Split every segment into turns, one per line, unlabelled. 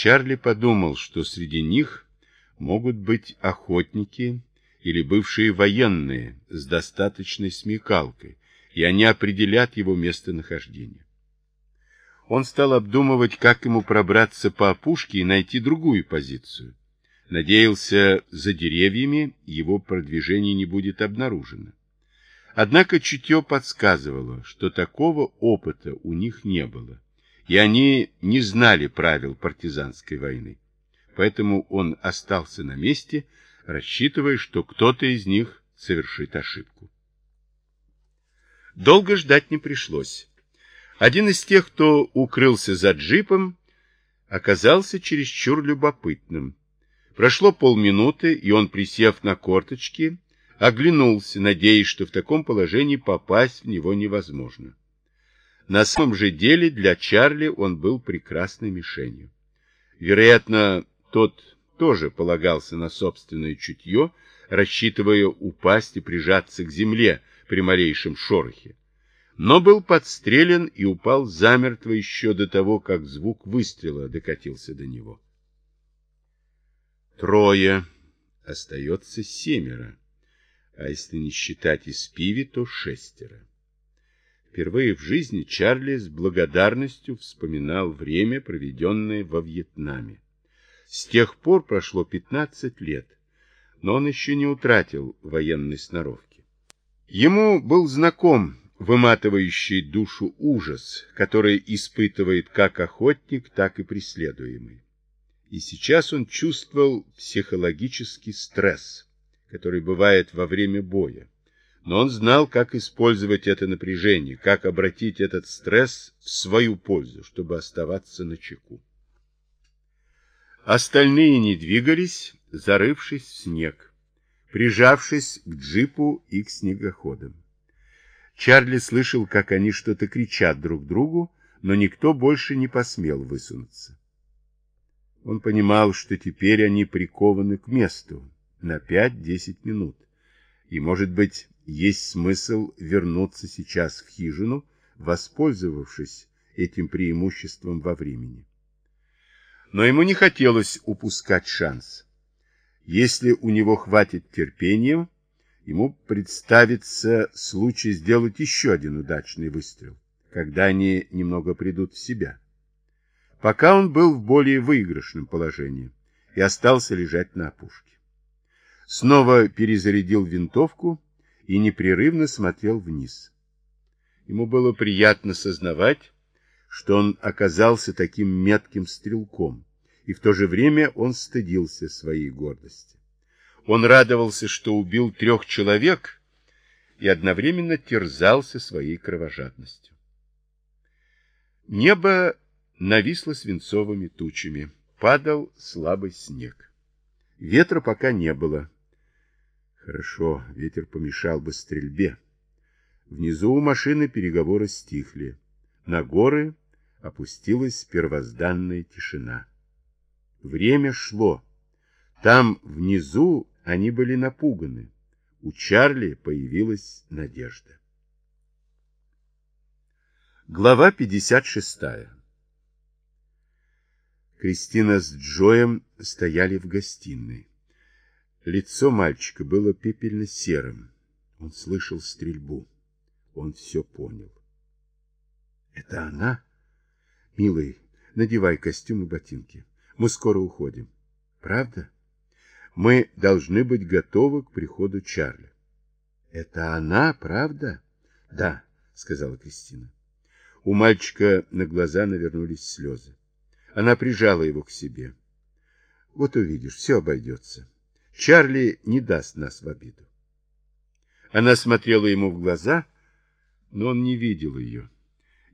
Чарли подумал, что среди них могут быть охотники или бывшие военные с достаточной смекалкой, и они определят его местонахождение. Он стал обдумывать, как ему пробраться по опушке и найти другую позицию. Надеялся, за деревьями его продвижение не будет обнаружено. Однако чутье подсказывало, что такого опыта у них не было, и они не знали правил партизанской войны. Поэтому он остался на месте, рассчитывая, что кто-то из них совершит ошибку. Долго ждать не пришлось. Один из тех, кто укрылся за джипом, оказался чересчур любопытным. Прошло полминуты, и он, присев на корточки, оглянулся, надеясь, что в таком положении попасть в него невозможно. На самом же деле для Чарли он был прекрасной мишенью. Вероятно, тот тоже полагался на собственное чутье, рассчитывая упасть и прижаться к земле при малейшем шорохе. Но был подстрелен и упал замертво еще до того, как звук выстрела докатился до него. Трое. Остается семеро а если не считать из пиви, то шестеро. Впервые в жизни Чарли с благодарностью вспоминал время, проведенное во Вьетнаме. С тех пор прошло 15 лет, но он еще не утратил военной сноровки. Ему был знаком выматывающий душу ужас, который испытывает как охотник, так и преследуемый. И сейчас он чувствовал психологический стресс который бывает во время боя. Но он знал, как использовать это напряжение, как обратить этот стресс в свою пользу, чтобы оставаться на чеку. Остальные не двигались, зарывшись в снег, прижавшись к джипу и к снегоходам. Чарли слышал, как они что-то кричат друг другу, но никто больше не посмел высунуться. Он понимал, что теперь они прикованы к месту, на 5-10 минут. И, может быть, есть смысл вернуться сейчас в хижину, воспользовавшись этим преимуществом во времени. Но ему не хотелось упускать шанс. Если у него хватит терпения, ему представится случай сделать еще один удачный выстрел, когда они немного придут в себя. Пока он был в более выигрышном положении и остался лежать на опушке снова перезарядил винтовку и непрерывно смотрел вниз. Ему было приятно сознавать, что он оказался таким метким стрелком, и в то же время он стыдился своей гордости. Он радовался, что убил трех человек, и одновременно терзался своей кровожадностью. Небо нависло свинцовыми тучами, падал слабый снег. Ветра пока не было, Хорошо, ветер помешал бы стрельбе. Внизу у машины переговоры стихли. На горы опустилась первозданная тишина. Время шло. Там, внизу, они были напуганы. У Чарли появилась надежда. Глава 56 Кристина с Джоем стояли в гостиной. Лицо мальчика было пепельно-серым. Он слышал стрельбу. Он все понял. «Это она?» «Милый, надевай костюм и ботинки. Мы скоро уходим. Правда? Мы должны быть готовы к приходу Чарли». «Это она, правда?» «Да», — сказала Кристина. У мальчика на глаза навернулись слезы. Она прижала его к себе. «Вот увидишь, все обойдется». Чарли не даст нас в обиду. Она смотрела ему в глаза, но он не видел ее.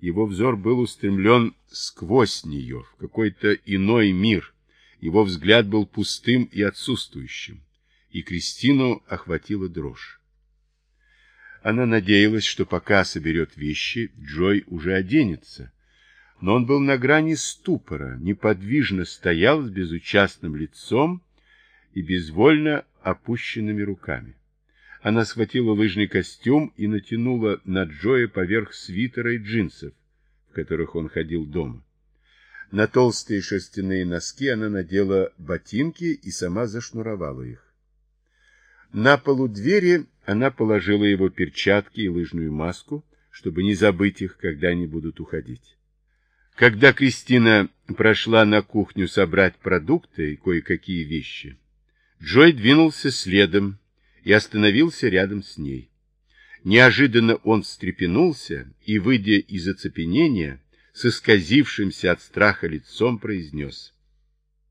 Его взор был устремлен сквозь нее, в какой-то иной мир. Его взгляд был пустым и отсутствующим, и Кристину охватила дрожь. Она надеялась, что пока соберет вещи, Джой уже оденется, но он был на грани ступора, неподвижно стоял с безучастным лицом, и безвольно опущенными руками. Она схватила лыжный костюм и натянула на Джоя поверх свитера и джинсов, в которых он ходил дома. На толстые шерстяные носки она надела ботинки и сама зашнуровала их. На полу двери она положила его перчатки и лыжную маску, чтобы не забыть их, когда они будут уходить. Когда Кристина прошла на кухню собрать продукты и кое-какие вещи, Джой двинулся следом и остановился рядом с ней. Неожиданно он встрепенулся и, выйдя из оцепенения, с исказившимся от страха лицом произнес.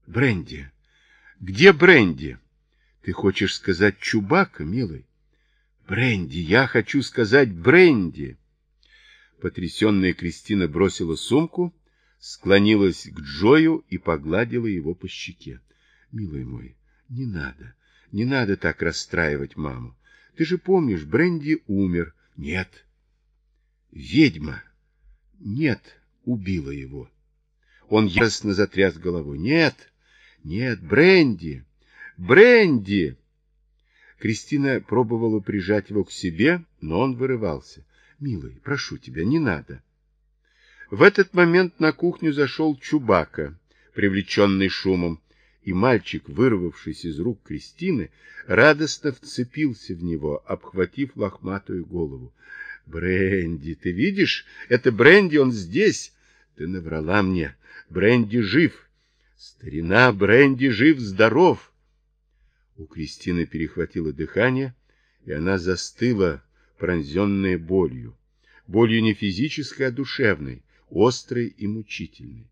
Бренди, где Бренди? Ты хочешь сказать Чубака, милый? Бренди, я хочу сказать Бренди. Потрясенная Кристина бросила сумку, склонилась к Джою и погладила его по щеке. Милый мой, не надо, не надо так расстраивать маму. Ты же помнишь, Бренди умер. Нет. Ведьма. Нет убила его. Он яростно затряс головой. Нет, нет, Бренди, Бренди. Кристина пробовала прижать его к себе, но он вырывался. Милый, прошу тебя, не надо. В этот момент на кухню зашел Чубака, привлеченный шумом, и мальчик, вырвавшись из рук Кристины, радостно вцепился в него, обхватив лохматую голову. Бренди, ты видишь? Это Бренди, он здесь. Ты наврала мне. Бренди жив. Старина Бренди жив-здоров. У Кристины перехватило дыхание, и она застыла, пронзенная болью. Болью не физической, а душевной, острой и мучительной.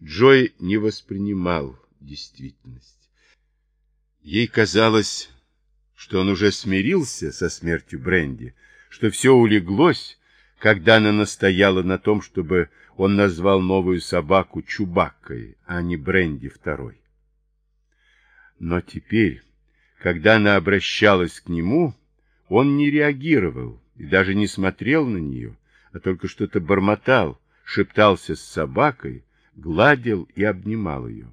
Джой не воспринимал действительность. Ей казалось, что он уже смирился со смертью Бренди, что все улеглось, когда она настояла на том, чтобы он назвал новую собаку Чубаккой, а не Бренди второй. Но теперь, когда она обращалась к нему, он не реагировал и даже не смотрел на нее, а только что-то бормотал, шептался с собакой, гладил и обнимал ее.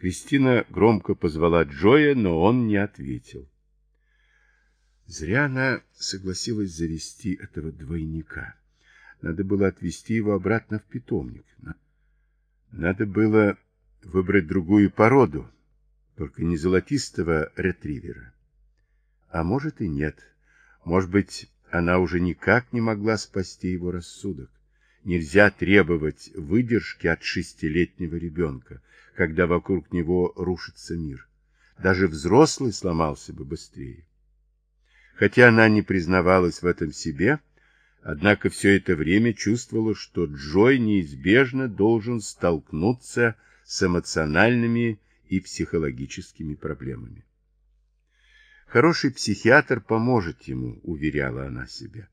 Кристина громко позвала Джоя, но он не ответил. Зря она согласилась завести этого двойника. Надо было отвезти его обратно в питомник. Надо было выбрать другую породу, только не золотистого ретривера. А может и нет. Может быть, она уже никак не могла спасти его рассудок. Нельзя требовать выдержки от шестилетнего ребенка, когда вокруг него рушится мир. Даже взрослый сломался бы быстрее. Хотя она не признавалась в этом себе, однако все это время чувствовала, что Джой неизбежно должен столкнуться с эмоциональными и психологическими проблемами. Хороший психиатр поможет ему, уверяла она себя.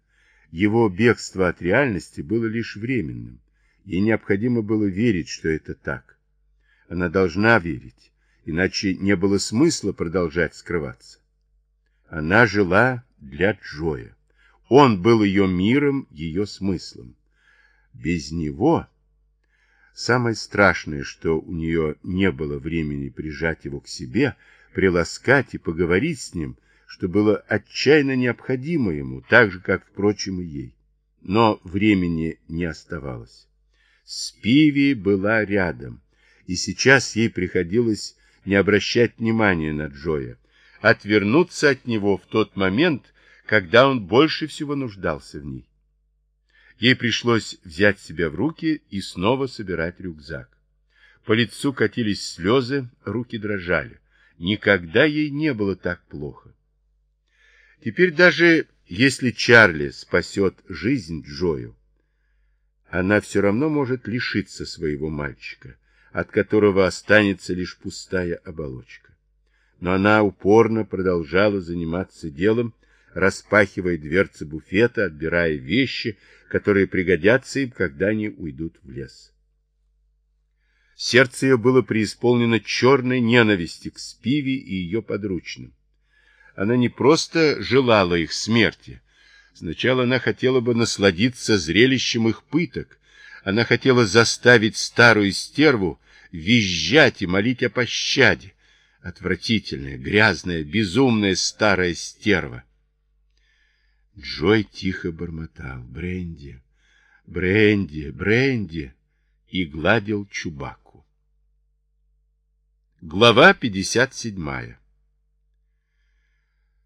Его бегство от реальности было лишь временным. Ей необходимо было верить, что это так. Она должна верить, иначе не было смысла продолжать скрываться. Она жила для Джоя. Он был ее миром, ее смыслом. Без него... Самое страшное, что у нее не было времени прижать его к себе, приласкать и поговорить с ним, что было отчаянно необходимо ему, так же, как, впрочем, и ей. Но времени не оставалось. Спиви была рядом, и сейчас ей приходилось не обращать внимания на Джоя, отвернуться от него в тот момент, когда он больше всего нуждался в ней. Ей пришлось взять себя в руки и снова собирать рюкзак. По лицу катились слезы, руки дрожали. Никогда ей не было так плохо. Теперь даже если Чарли спасет жизнь Джою, она все равно может лишиться своего мальчика, от которого останется лишь пустая оболочка но она упорно продолжала заниматься делом, распахивая дверцы буфета, отбирая вещи, которые пригодятся им, когда они уйдут в лес. Сердце ее было преисполнено черной ненависти к Спиви и ее подручным. Она не просто желала их смерти. Сначала она хотела бы насладиться зрелищем их пыток. Она хотела заставить старую стерву визжать и молить о пощаде. Отвратительная, грязная, безумная старая стерва. Джой тихо бормотал. Бренди, Бренди, Бренди. и гладил Чубаку. Глава 57